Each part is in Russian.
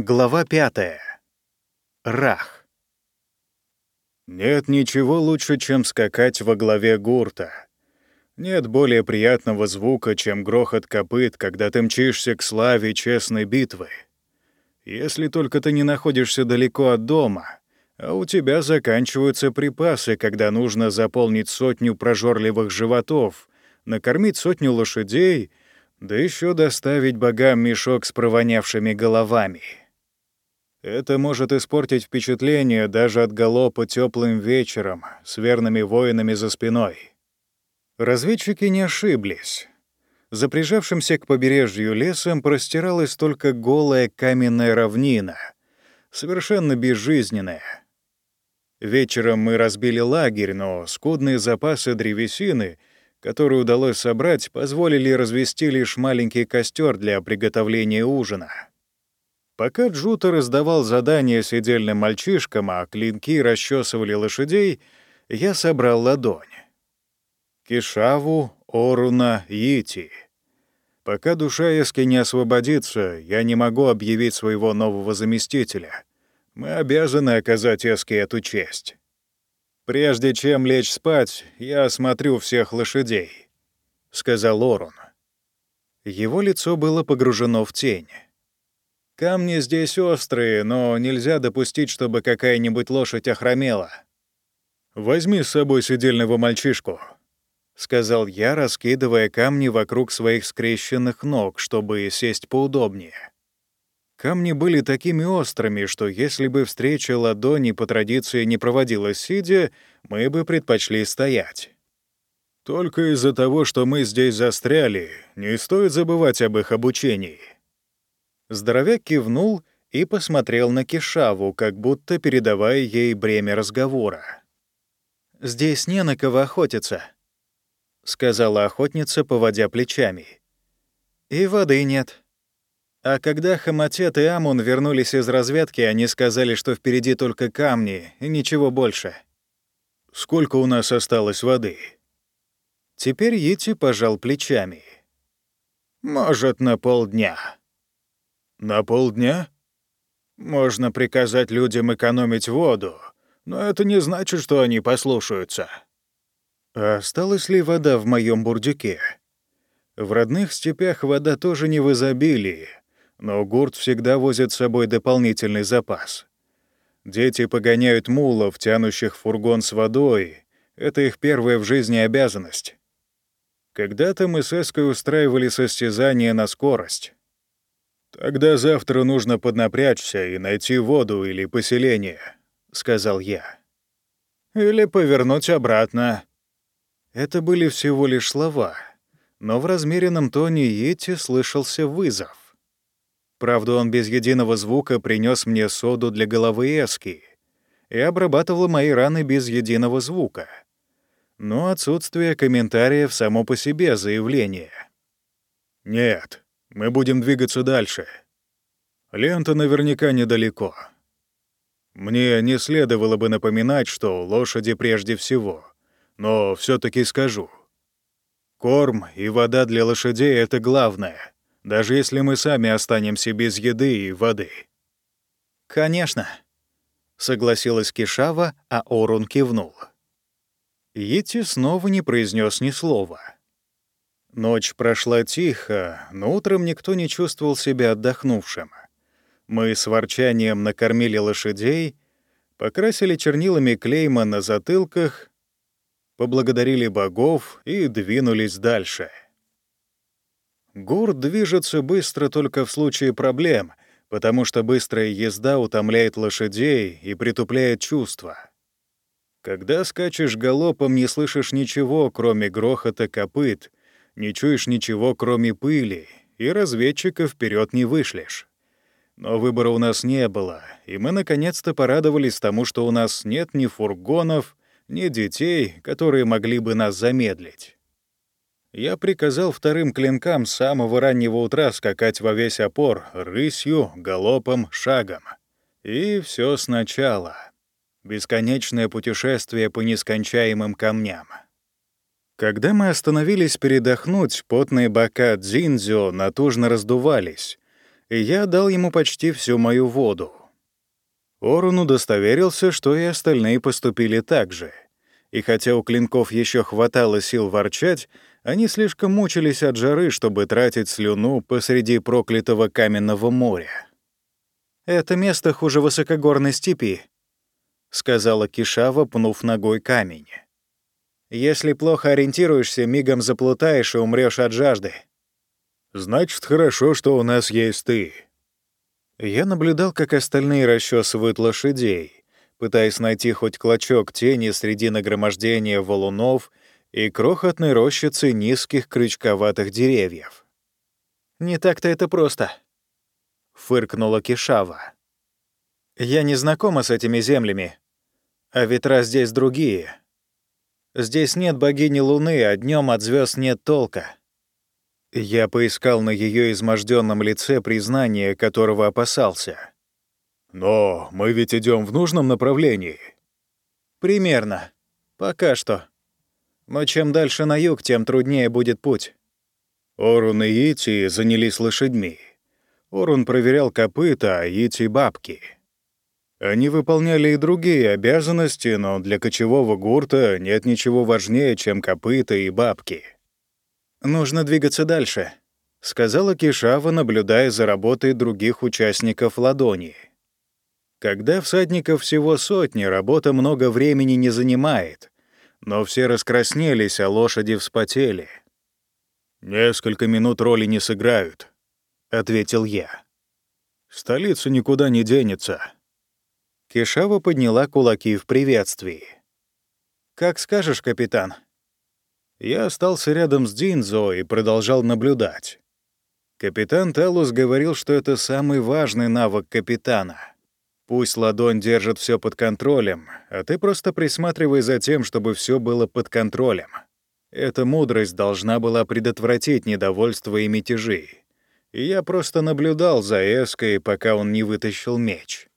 Глава пятая. Рах. Нет ничего лучше, чем скакать во главе гурта. Нет более приятного звука, чем грохот копыт, когда ты мчишься к славе честной битвы. Если только ты не находишься далеко от дома, а у тебя заканчиваются припасы, когда нужно заполнить сотню прожорливых животов, накормить сотню лошадей, да еще доставить богам мешок с провонявшими головами. Это может испортить впечатление даже от галопа теплым вечером с верными воинами за спиной. Разведчики не ошиблись. За прижавшимся к побережью лесом простиралась только голая каменная равнина, совершенно безжизненная. Вечером мы разбили лагерь, но скудные запасы древесины, которые удалось собрать, позволили развести лишь маленький костер для приготовления ужина. Пока Джута раздавал задания сидельным мальчишкам, а клинки расчесывали лошадей, я собрал ладонь. Кишаву, Оруна, Йити. Пока душа Эски не освободится, я не могу объявить своего нового заместителя. Мы обязаны оказать Эски эту честь. Прежде чем лечь спать, я осмотрю всех лошадей, — сказал Орун. Его лицо было погружено в тень. Камни здесь острые, но нельзя допустить, чтобы какая-нибудь лошадь охромела. «Возьми с собой сидельного мальчишку», — сказал я, раскидывая камни вокруг своих скрещенных ног, чтобы сесть поудобнее. Камни были такими острыми, что если бы встреча ладони по традиции не проводилась сидя, мы бы предпочли стоять. Только из-за того, что мы здесь застряли, не стоит забывать об их обучении. Здоровяк кивнул и посмотрел на Кишаву, как будто передавая ей бремя разговора. «Здесь не на кого охотиться», — сказала охотница, поводя плечами. «И воды нет». А когда Хаматет и Амун вернулись из разведки, они сказали, что впереди только камни и ничего больше. «Сколько у нас осталось воды?» Теперь Йити пожал плечами. «Может, на полдня». На полдня? Можно приказать людям экономить воду, но это не значит, что они послушаются. А осталась ли вода в моем бурдюке? В родных степях вода тоже не в изобилии, но гурт всегда возит с собой дополнительный запас. Дети погоняют мулов, тянущих фургон с водой. Это их первая в жизни обязанность. Когда-то мы с Эской устраивали состязания на скорость. «Тогда завтра нужно поднапрячься и найти воду или поселение», — сказал я. «Или повернуть обратно». Это были всего лишь слова, но в размеренном тоне Йети слышался вызов. Правда, он без единого звука принес мне соду для головы Эски и обрабатывал мои раны без единого звука. Но отсутствие комментариев само по себе заявление. «Нет», мы будем двигаться дальше. Лента наверняка недалеко. Мне не следовало бы напоминать, что лошади прежде всего, но все таки скажу. Корм и вода для лошадей — это главное, даже если мы сами останемся без еды и воды. «Конечно», — согласилась Кишава, а Орун кивнул. Йити снова не произнес ни слова. Ночь прошла тихо, но утром никто не чувствовал себя отдохнувшим. Мы с ворчанием накормили лошадей, покрасили чернилами клейма на затылках, поблагодарили богов и двинулись дальше. Гур движется быстро только в случае проблем, потому что быстрая езда утомляет лошадей и притупляет чувства. Когда скачешь галопом, не слышишь ничего, кроме грохота копыт — не чуешь ничего, кроме пыли, и разведчика вперед не вышлешь. Но выбора у нас не было, и мы наконец-то порадовались тому, что у нас нет ни фургонов, ни детей, которые могли бы нас замедлить. Я приказал вторым клинкам с самого раннего утра скакать во весь опор, рысью, галопом, шагом. И все сначала. Бесконечное путешествие по нескончаемым камням. Когда мы остановились передохнуть, потные бока Дзиндзё натужно раздувались. и я дал ему почти всю мою воду. Орун удостоверился, что и остальные поступили так же. И хотя у клинков еще хватало сил ворчать, они слишком мучились от жары, чтобы тратить слюну посреди проклятого каменного моря. «Это место хуже высокогорной степи», — сказала Кишава, пнув ногой камень. «Если плохо ориентируешься, мигом заплутаешь и умрешь от жажды». «Значит, хорошо, что у нас есть ты». Я наблюдал, как остальные расчесывают лошадей, пытаясь найти хоть клочок тени среди нагромождения валунов и крохотной рощицы низких крючковатых деревьев. «Не так-то это просто», — фыркнула Кишава. «Я не знакома с этими землями, а ветра здесь другие. Здесь нет богини Луны, а днем от звезд нет толка». Я поискал на ее изможденном лице признание, которого опасался. «Но мы ведь идем в нужном направлении». «Примерно. Пока что», но чем дальше на юг, тем труднее будет путь. Орун и Ити занялись лошадьми. Орун проверял копыта, а Ити — бабки. Они выполняли и другие обязанности, но для кочевого гурта нет ничего важнее, чем копыта и бабки. «Нужно двигаться дальше», — сказала Кишава, наблюдая за работой других участников ладони. Когда всадников всего сотни, работа много времени не занимает, но все раскраснелись, а лошади вспотели. «Несколько минут роли не сыграют», — ответил я. «Столица никуда не денется». Кишава подняла кулаки в приветствии. «Как скажешь, капитан». Я остался рядом с Динзо и продолжал наблюдать. Капитан Талус говорил, что это самый важный навык капитана — Пусть ладонь держит все под контролем, а ты просто присматривай за тем, чтобы все было под контролем. Эта мудрость должна была предотвратить недовольство и мятежи. И я просто наблюдал за Эской, пока он не вытащил меч.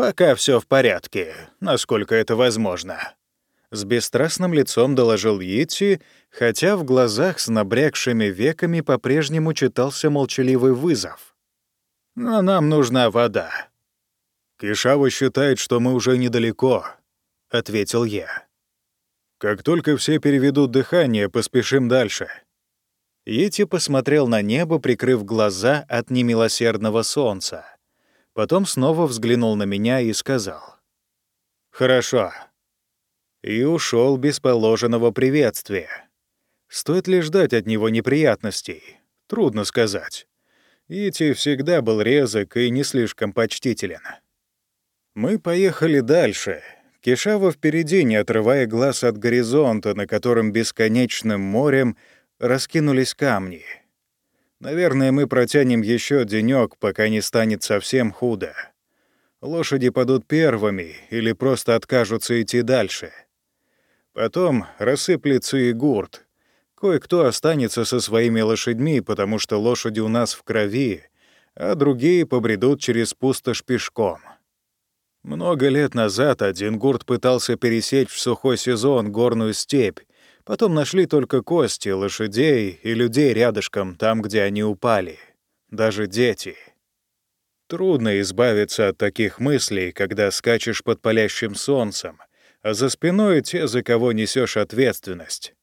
«Пока все в порядке, насколько это возможно», — с бесстрастным лицом доложил Йити, хотя в глазах с набрякшими веками по-прежнему читался молчаливый вызов. «Но нам нужна вода. «Кишава считает, что мы уже недалеко», — ответил я. «Как только все переведут дыхание, поспешим дальше». Йети посмотрел на небо, прикрыв глаза от немилосердного солнца. Потом снова взглянул на меня и сказал. «Хорошо». И ушел без положенного приветствия. Стоит ли ждать от него неприятностей? Трудно сказать. Ити всегда был резок и не слишком почтителен. Мы поехали дальше. Кишава впереди, не отрывая глаз от горизонта, на котором бесконечным морем раскинулись камни. Наверное, мы протянем еще денек, пока не станет совсем худо. Лошади падут первыми или просто откажутся идти дальше. Потом рассыплется и гурт. Кое-кто останется со своими лошадьми, потому что лошади у нас в крови, а другие побредут через пустошь пешком. Много лет назад один гурт пытался пересечь в сухой сезон горную степь. Потом нашли только кости лошадей и людей рядышком, там, где они упали. Даже дети. Трудно избавиться от таких мыслей, когда скачешь под палящим солнцем, а за спиной те, за кого несешь ответственность.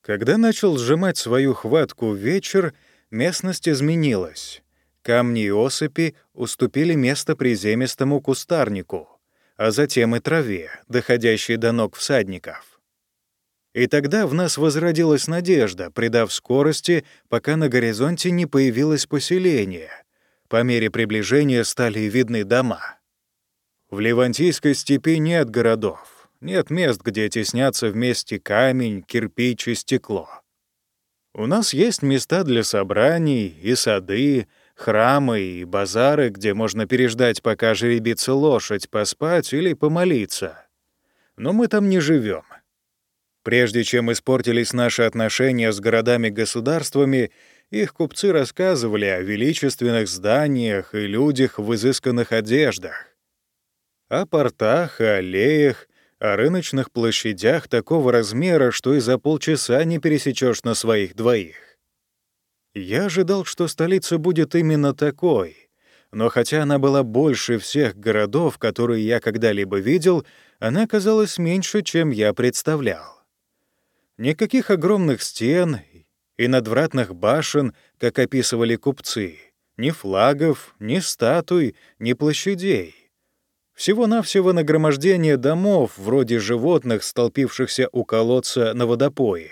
Когда начал сжимать свою хватку вечер, местность изменилась. Камни и осыпи уступили место приземистому кустарнику, а затем и траве, доходящей до ног всадников. И тогда в нас возродилась надежда, придав скорости, пока на горизонте не появилось поселение. По мере приближения стали видны дома. В Левантийской степи нет городов, нет мест, где теснятся вместе камень, кирпич и стекло. У нас есть места для собраний и сады, храмы и базары, где можно переждать, пока жеребится лошадь, поспать или помолиться. Но мы там не живем. Прежде чем испортились наши отношения с городами-государствами, их купцы рассказывали о величественных зданиях и людях в изысканных одеждах, о портах, о аллеях, о рыночных площадях такого размера, что и за полчаса не пересечешь на своих двоих. Я ожидал, что столица будет именно такой. Но хотя она была больше всех городов, которые я когда-либо видел, она казалась меньше, чем я представлял. Никаких огромных стен и надвратных башен, как описывали купцы, ни флагов, ни статуй, ни площадей. Всего-навсего нагромождение домов, вроде животных, столпившихся у колодца на водопое.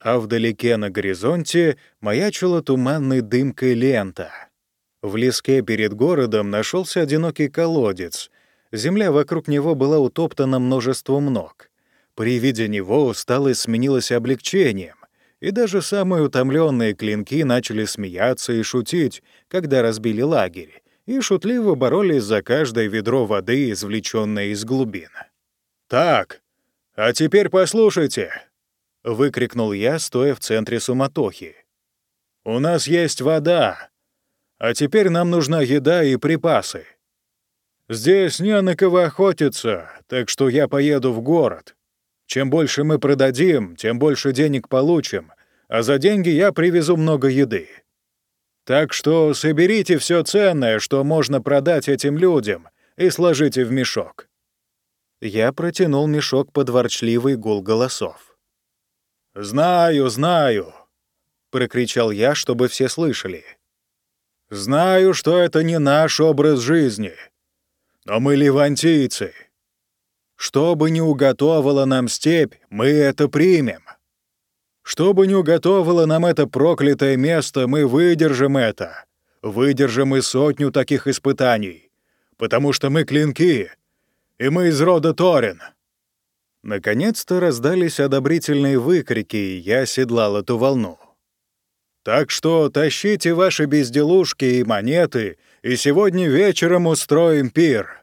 А вдалеке на горизонте маячила туманной дымкой лента. В леске перед городом нашелся одинокий колодец. Земля вокруг него была утоптана множеством ног. При виде него усталость сменилась облегчением, и даже самые утомленные клинки начали смеяться и шутить, когда разбили лагерь, и шутливо боролись за каждое ведро воды, извлеченное из глубин. «Так, а теперь послушайте!» — выкрикнул я, стоя в центре суматохи. «У нас есть вода, а теперь нам нужна еда и припасы. Здесь не на кого охотиться, так что я поеду в город. Чем больше мы продадим, тем больше денег получим, а за деньги я привезу много еды. Так что соберите все ценное, что можно продать этим людям, и сложите в мешок». Я протянул мешок под ворчливый гул голосов. «Знаю, знаю», — прокричал я, чтобы все слышали. «Знаю, что это не наш образ жизни, но мы левантийцы. Что бы ни уготовила нам степь, мы это примем. Что бы ни уготовило нам это проклятое место, мы выдержим это. Выдержим и сотню таких испытаний. Потому что мы клинки, и мы из рода Торин». Наконец-то раздались одобрительные выкрики, и я седлал эту волну. «Так что тащите ваши безделушки и монеты, и сегодня вечером устроим пир».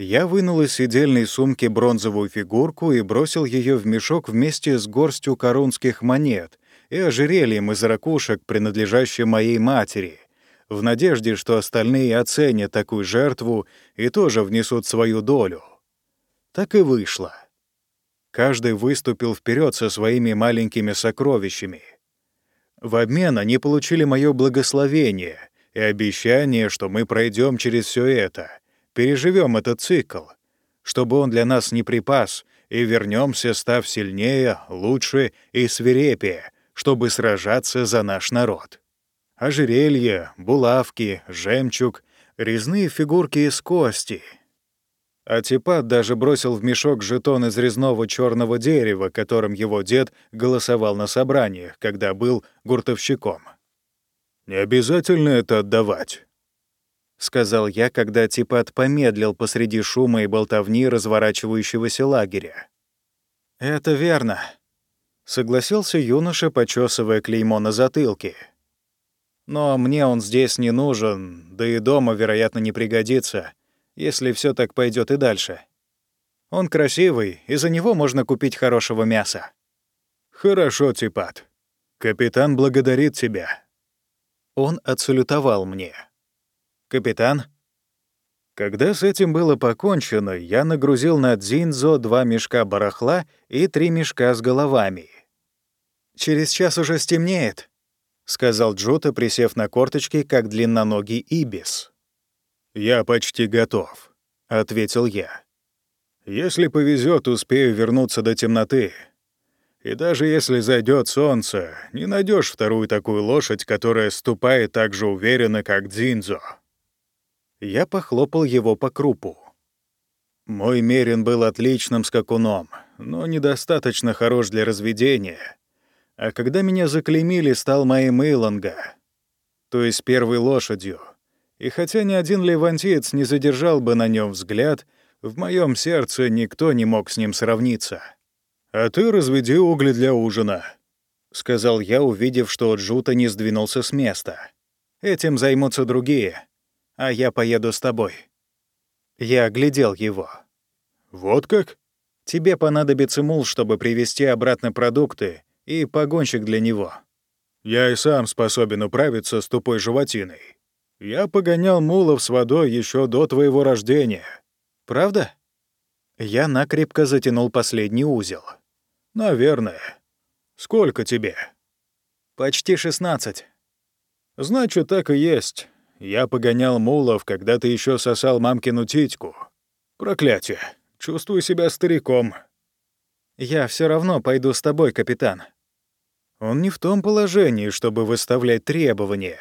Я вынул из сидельной сумки бронзовую фигурку и бросил ее в мешок вместе с горстью корунских монет и ожерельем из ракушек, принадлежащим моей матери, в надежде, что остальные оценят такую жертву и тоже внесут свою долю. Так и вышло. Каждый выступил вперед со своими маленькими сокровищами. В обмен они получили мое благословение и обещание, что мы пройдем через все это — переживем этот цикл, чтобы он для нас не припас, и вернемся, став сильнее, лучше и свирепее, чтобы сражаться за наш народ. Ожерелье, булавки, жемчуг, резные фигурки из кости. Атипат даже бросил в мешок жетон из резного черного дерева, которым его дед голосовал на собраниях, когда был гуртовщиком. «Не обязательно это отдавать», — сказал я, когда Типат помедлил посреди шума и болтовни разворачивающегося лагеря. «Это верно», — согласился юноша, почесывая клеймо на затылке. «Но мне он здесь не нужен, да и дома, вероятно, не пригодится, если все так пойдет и дальше. Он красивый, и за него можно купить хорошего мяса». «Хорошо, Типат. Капитан благодарит тебя». Он отсалютовал мне. «Капитан?» Когда с этим было покончено, я нагрузил на Дзинзо два мешка барахла и три мешка с головами. «Через час уже стемнеет», — сказал Джута, присев на корточки, как длинноногий ибис. «Я почти готов», — ответил я. «Если повезет, успею вернуться до темноты. И даже если зайдет солнце, не найдешь вторую такую лошадь, которая ступает так же уверенно, как Дзинзо». Я похлопал его по крупу. Мой Мерин был отличным скакуном, но недостаточно хорош для разведения. А когда меня заклеймили, стал моим Илонга, то есть первой лошадью. И хотя ни один левантиец не задержал бы на нем взгляд, в моем сердце никто не мог с ним сравниться. «А ты разведи угли для ужина», — сказал я, увидев, что Джута не сдвинулся с места. «Этим займутся другие а я поеду с тобой». Я оглядел его. «Вот как?» «Тебе понадобится мул, чтобы привезти обратно продукты, и погонщик для него». «Я и сам способен управиться с тупой животиной. Я погонял мулов с водой еще до твоего рождения». «Правда?» Я накрепко затянул последний узел. «Наверное. Сколько тебе?» «Почти шестнадцать». «Значит, так и есть. Я погонял мулов, когда ты еще сосал мамкину титьку. Проклятие. Чувствую себя стариком. Я все равно пойду с тобой, капитан. Он не в том положении, чтобы выставлять требования.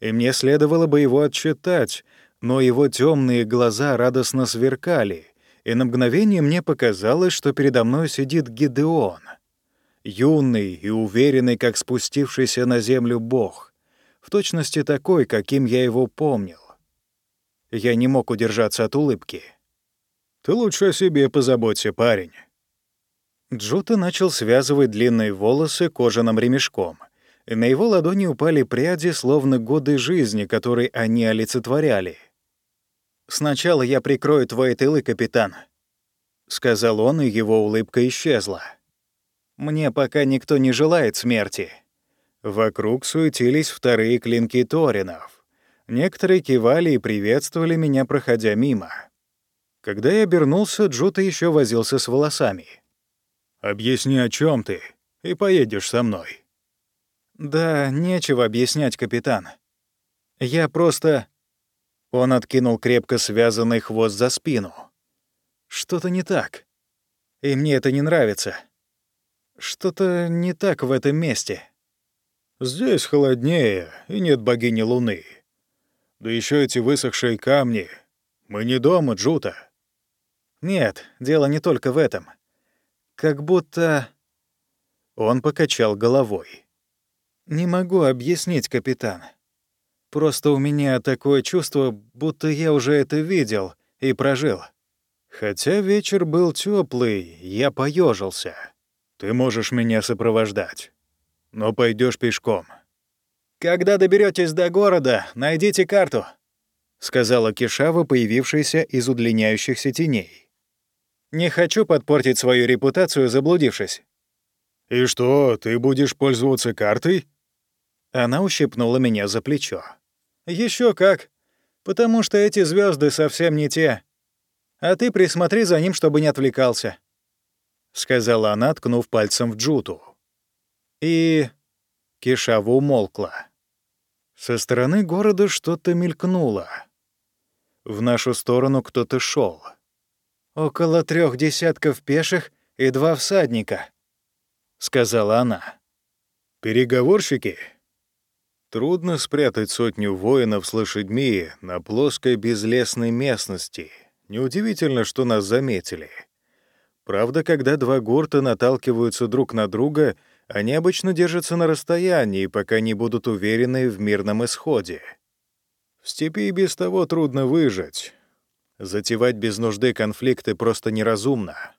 И мне следовало бы его отчитать, но его темные глаза радостно сверкали, и на мгновение мне показалось, что передо мной сидит Гидеон. Юный и уверенный, как спустившийся на землю бог. В точности такой, каким я его помнил. Я не мог удержаться от улыбки. «Ты лучше о себе позаботься, парень». Джута начал связывать длинные волосы кожаным ремешком, на его ладони упали пряди, словно годы жизни, которые они олицетворяли. «Сначала я прикрою твои тылы, капитан», — сказал он, и его улыбка исчезла. «Мне пока никто не желает смерти». Вокруг суетились вторые клинки Торинов. Некоторые кивали и приветствовали меня, проходя мимо. Когда я обернулся, Джута еще возился с волосами. «Объясни, о чем ты, и поедешь со мной». «Да, нечего объяснять, капитан. Я просто...» Он откинул крепко связанный хвост за спину. «Что-то не так. И мне это не нравится. Что-то не так в этом месте». Здесь холоднее, и нет богини Луны. Да еще эти высохшие камни. Мы не дома, Джута. Нет, дело не только в этом. Как будто... Он покачал головой. Не могу объяснить, капитан. Просто у меня такое чувство, будто я уже это видел и прожил. Хотя вечер был теплый, я поежился. Ты можешь меня сопровождать но пойдешь пешком. «Когда доберетесь до города, найдите карту», — сказала Кишава, появившаяся из удлиняющихся теней. «Не хочу подпортить свою репутацию, заблудившись». «И что, ты будешь пользоваться картой?» Она ущипнула меня за плечо. Еще как, потому что эти звезды совсем не те. А ты присмотри за ним, чтобы не отвлекался», — сказала она, ткнув пальцем в Джуту. И... Кишава умолкла. Со стороны города что-то мелькнуло. В нашу сторону кто-то шел. «Около трех десятков пеших и два всадника», — сказала она. «Переговорщики?» Трудно спрятать сотню воинов с лошадьми на плоской безлесной местности. Неудивительно, что нас заметили. Правда, когда два гурта наталкиваются друг на друга — они обычно держатся на расстоянии, пока не будут уверены в мирном исходе. В степи и без того трудно выжить. Затевать без нужды конфликты просто неразумно.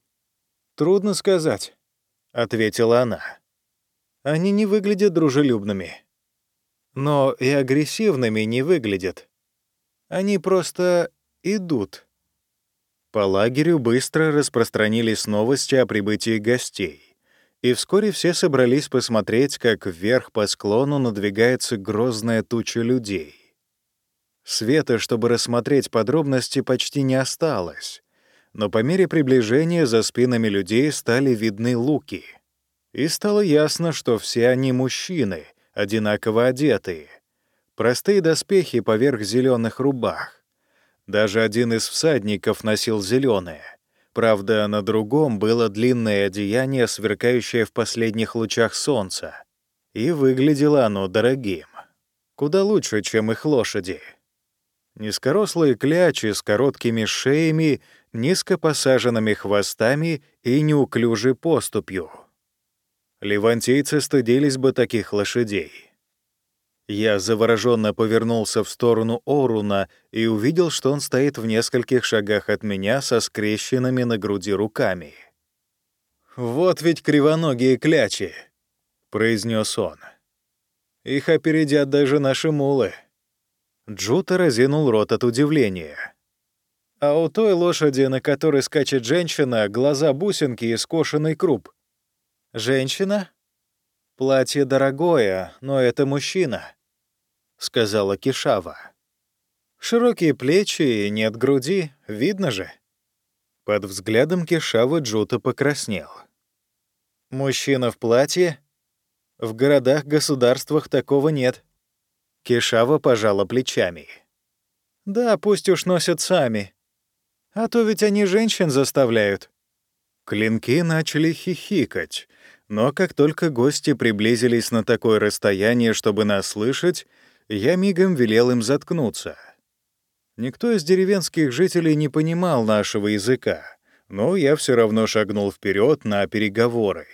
«Трудно сказать», — ответила она. «Они не выглядят дружелюбными. Но и агрессивными не выглядят. Они просто идут». По лагерю быстро распространились новости о прибытии гостей и вскоре все собрались посмотреть, как вверх по склону надвигается грозная туча людей. Света, чтобы рассмотреть подробности, почти не осталось, но по мере приближения за спинами людей стали видны луки. И стало ясно, что все они мужчины, одинаково одетые. Простые доспехи поверх зеленых рубах. Даже один из всадников носил зеленое. Правда, на другом было длинное одеяние, сверкающее в последних лучах солнца. И выглядело оно дорогим. Куда лучше, чем их лошади. Низкорослые клячи с короткими шеями, низко посаженными хвостами и неуклюжей поступью. Левантийцы стыдились бы таких лошадей. Я завороженно повернулся в сторону Оруна и увидел, что он стоит в нескольких шагах от меня со скрещенными на груди руками. «Вот ведь кривоногие клячи!» — произнес он. «Их опередят даже наши мулы». Джута разинул рот от удивления. «А у той лошади, на которой скачет женщина, глаза бусинки и скошенный круп». «Женщина?» «Платье дорогое, но это мужчина». — сказала Кишава. «Широкие плечи и нет груди, видно же». Под взглядом Кишавы Джута покраснел. «Мужчина в платье? В городах-государствах такого нет». Кишава пожала плечами. «Да, пусть уж носят сами. А то ведь они женщин заставляют». Клинки начали хихикать, но как только гости приблизились на такое расстояние, чтобы нас слышать, я мигом велел им заткнуться. Никто из деревенских жителей не понимал нашего языка, но я все равно шагнул вперед на переговоры.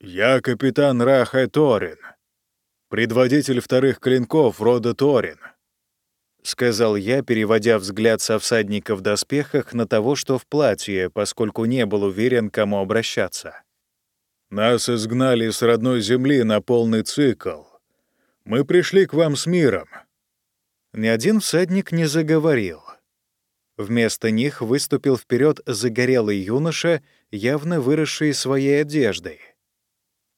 «Я капитан Раха Торин, предводитель вторых клинков рода Торин», — сказал я, переводя взгляд со всадника в доспехах на того, что в платье, поскольку не был уверен, кому обращаться. «Нас изгнали с родной земли на полный цикл. Мы пришли к вам с миром». Ни один всадник не заговорил. Вместо них выступил вперед загорелый юноша, явно выросший своей одеждой.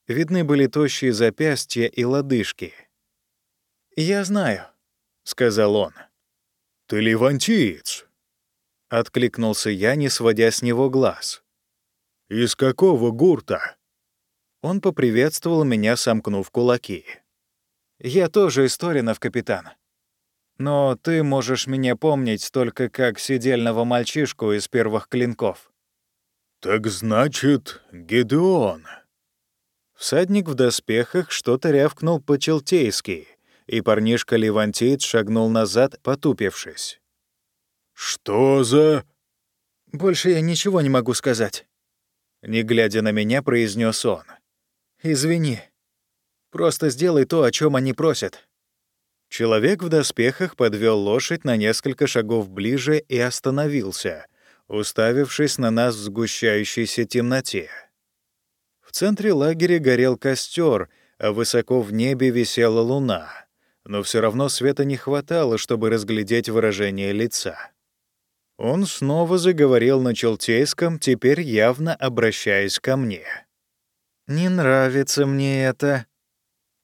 Видны были тощие запястья и лодыжки. «Я знаю», — сказал он. «Ты левантиец?» — откликнулся я, не сводя с него глаз. «Из какого гурта?» Он поприветствовал меня, сомкнув кулаки. «Я тоже из Торинов, капитан. Но ты можешь меня помнить только как сидельного мальчишку из первых клинков». «Так значит, Гедеон». Всадник в доспехах что-то рявкнул по-челтейски, и парнишка-левантиец шагнул назад, потупившись. «Что за...» «Больше я ничего не могу сказать», — не глядя на меня, произнес он. «Извини. Просто сделай то, о чем они просят». Человек в доспехах подвел лошадь на несколько шагов ближе и остановился, уставившись на нас в сгущающейся темноте. В центре лагеря горел костер, а высоко в небе висела луна но все равно света не хватало, чтобы разглядеть выражение лица. Он снова заговорил на челтейском, теперь явно обращаясь ко мне. «Не нравится мне это», —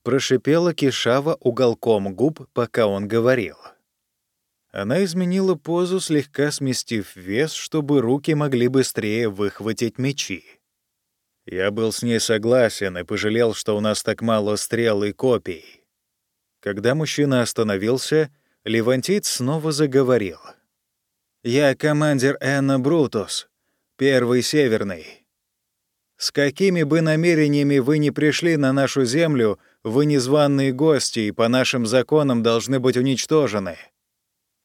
прошипела Кишава уголком губ, пока он говорил. Она изменила позу, слегка сместив вес, чтобы руки могли быстрее выхватить мечи. Я был с ней согласен и пожалел, что у нас так мало стрел и копий. Когда мужчина остановился, Левантийц снова заговорил. «Я командир Энна Брутус, первый северный. С какими бы намерениями вы ни пришли на нашу землю, вы незваные гости и по нашим законам должны быть уничтожены».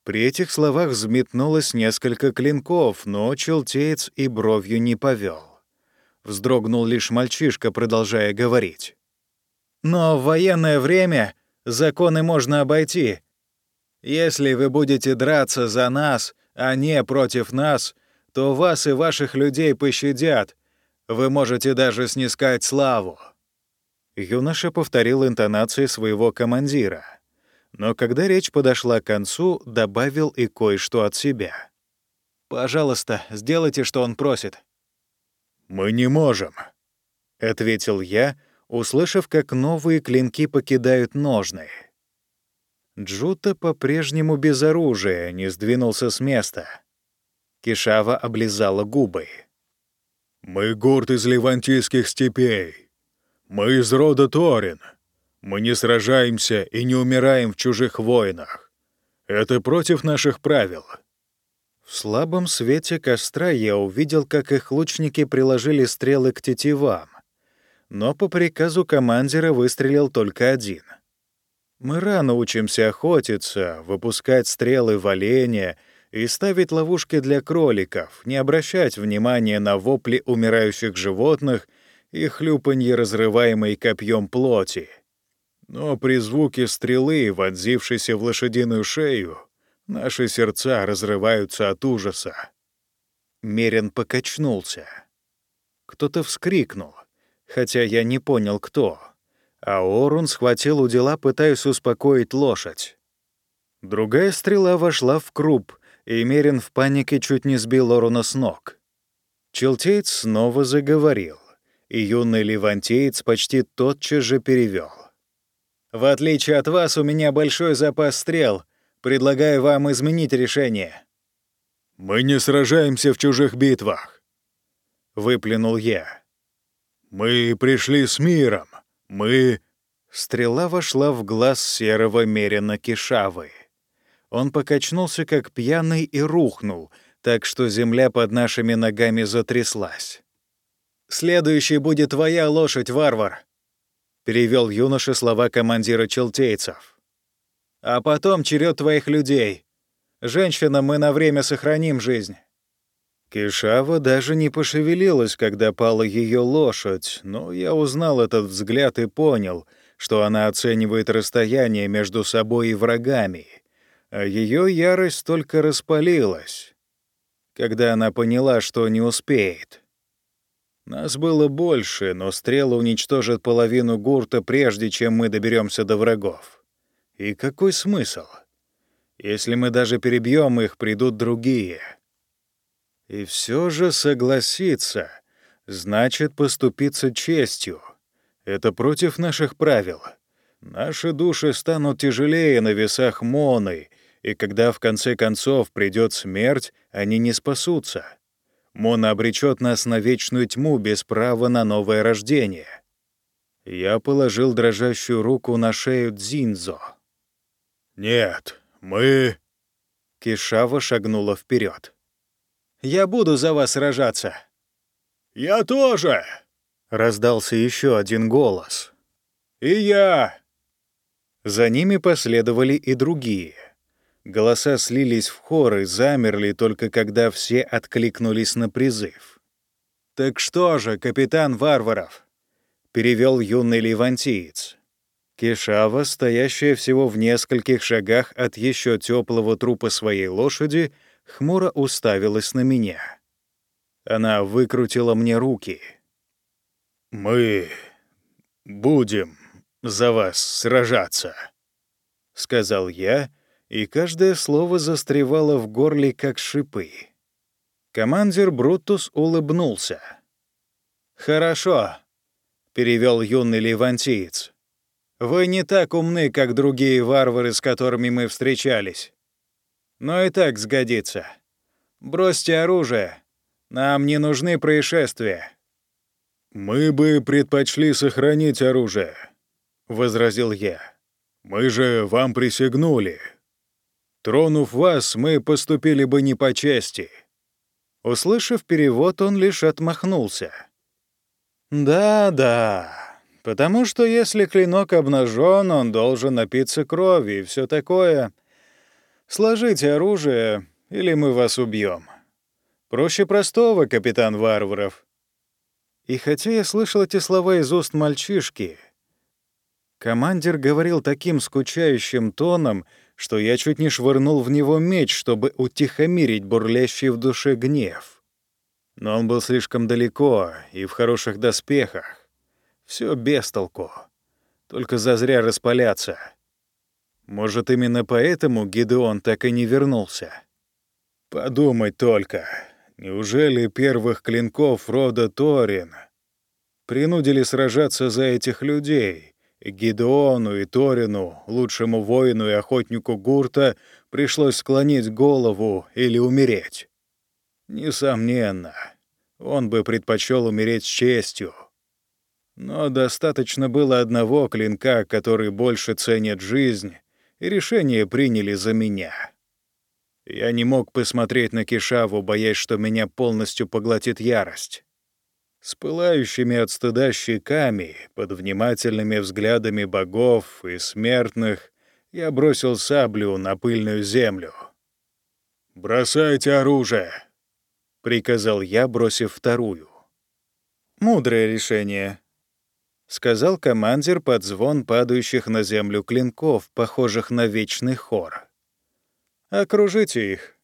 При этих словах взметнулось несколько клинков, но челтеец и бровью не повел. Вздрогнул лишь мальчишка, продолжая говорить. «Но в военное время Законы можно обойти. Если вы будете драться за нас, а не против нас, то вас и ваших людей пощадят. Вы можете даже снискать славу». Юноша повторил интонации своего командира. Но когда речь подошла к концу, добавил и кое-что от себя. «Пожалуйста, сделайте, что он просит». «Мы не можем», — ответил я, услышав, как новые клинки покидают ножны. Джута по-прежнему без оружия не сдвинулся с места. Кишава облизала губы. «Мы гурт из левантийских степей. Мы из рода Торин. Мы не сражаемся и не умираем в чужих войнах. Это против наших правил». В слабом свете костра я увидел, как их лучники приложили стрелы к тетивам но по приказу командира выстрелил только один. Мы рано учимся охотиться, выпускать стрелы в оленя и ставить ловушки для кроликов, не обращать внимания на вопли умирающих животных и хлюпанье разрываемой копьем плоти. Но при звуке стрелы, вонзившейся в лошадиную шею, наши сердца разрываются от ужаса. Мерин покачнулся. Кто-то вскрикнул хотя я не понял, кто. А Орун схватил у дела, пытаясь успокоить лошадь. Другая стрела вошла в круп, и Мерин в панике чуть не сбил Оруна с ног. Челтеец снова заговорил, и юный левантеец почти тотчас же перевел. «В отличие от вас, у меня большой запас стрел. Предлагаю вам изменить решение». «Мы не сражаемся в чужих битвах», — выплюнул я. Мы пришли с миром. Мы Стрела вошла в глаз серого мерина Кишавы. Он покачнулся, как пьяный, и рухнул, так что земля под нашими ногами затряслась. «Следующий будет твоя лошадь, варвар!» — перевел юноша слова командира челтейцев. «А потом черед твоих людей. Женщинам мы на время сохраним жизнь». Кишава даже не пошевелилась, когда пала ее лошадь, но я узнал этот взгляд и понял, что она оценивает расстояние между собой и врагами, а ее ярость только распалилась, когда она поняла, что не успеет. Нас было больше, но стрела уничтожит половину гурта, прежде чем мы доберемся до врагов. И какой смысл? Если мы даже перебьем их, придут другие — и все же согласиться, значит поступиться честью. Это против наших правил. Наши души станут тяжелее на весах Моны, и когда в конце концов придет смерть, они не спасутся. Мона обречет нас на вечную тьму без права на новое рождение. Я положил дрожащую руку на шею Дзинзо. «Нет, мы...» Кишава шагнула вперед. Я буду за вас сражаться». «Я тоже!» — раздался еще один голос. «И я!» За ними последовали и другие. Голоса слились в хор и замерли только когда все откликнулись на призыв. «Так что же, капитан Варваров?» — перевел юный левантиец. Кешава, стоящая всего в нескольких шагах от еще теплого трупа своей лошади, — хмуро уставилась на меня. Она выкрутила мне руки. «Мы будем за вас сражаться», — сказал я, и каждое слово застревало в горле, как шипы. Командир Брутус улыбнулся. «Хорошо», — перевел юный левантиец. «Вы не так умны, как другие варвары, с которыми мы встречались. Но и так сгодится. Бросьте оружие. Нам не нужны происшествия». «Мы бы предпочли сохранить оружие», — возразил я. «Мы же вам присягнули. Тронув вас, мы поступили бы не по чести». Услышав перевод, он лишь отмахнулся. «Да-да, потому что если клинок обнажен, он должен напиться крови и все такое. Сложите оружие, или мы вас убьем. Проще простого, капитан Варваров. И хотя я слышал эти слова из уст мальчишки, командир говорил таким скучающим тоном, что я чуть не швырнул в него меч, чтобы утихомирить бурлящий в душе гнев. Но он был слишком далеко и в хороших доспехах. Все без толку. Только зазря распаляться. Может, именно поэтому Гидеон так и не вернулся? Подумать только. Неужели первых клинков рода Торин принудили сражаться за этих людей? Гидеону и Торину, лучшему воину и охотнику Гурта, пришлось склонить голову или умереть. Несомненно, он бы предпочел умереть с честью. Но достаточно было одного клинка, который больше ценит жизнь, и решение приняли за меня. Я не мог посмотреть на Кишаву, боясь, что меня полностью поглотит ярость. С пылающими от стыда щеками, под внимательными взглядами богов и смертных, я бросил саблю на пыльную землю. «Бросайте оружие!» — приказал я, бросив вторую. Мудрое решение, — сказал командир под звон падающих на землю клинков, похожих на вечный хор. «Окружите их.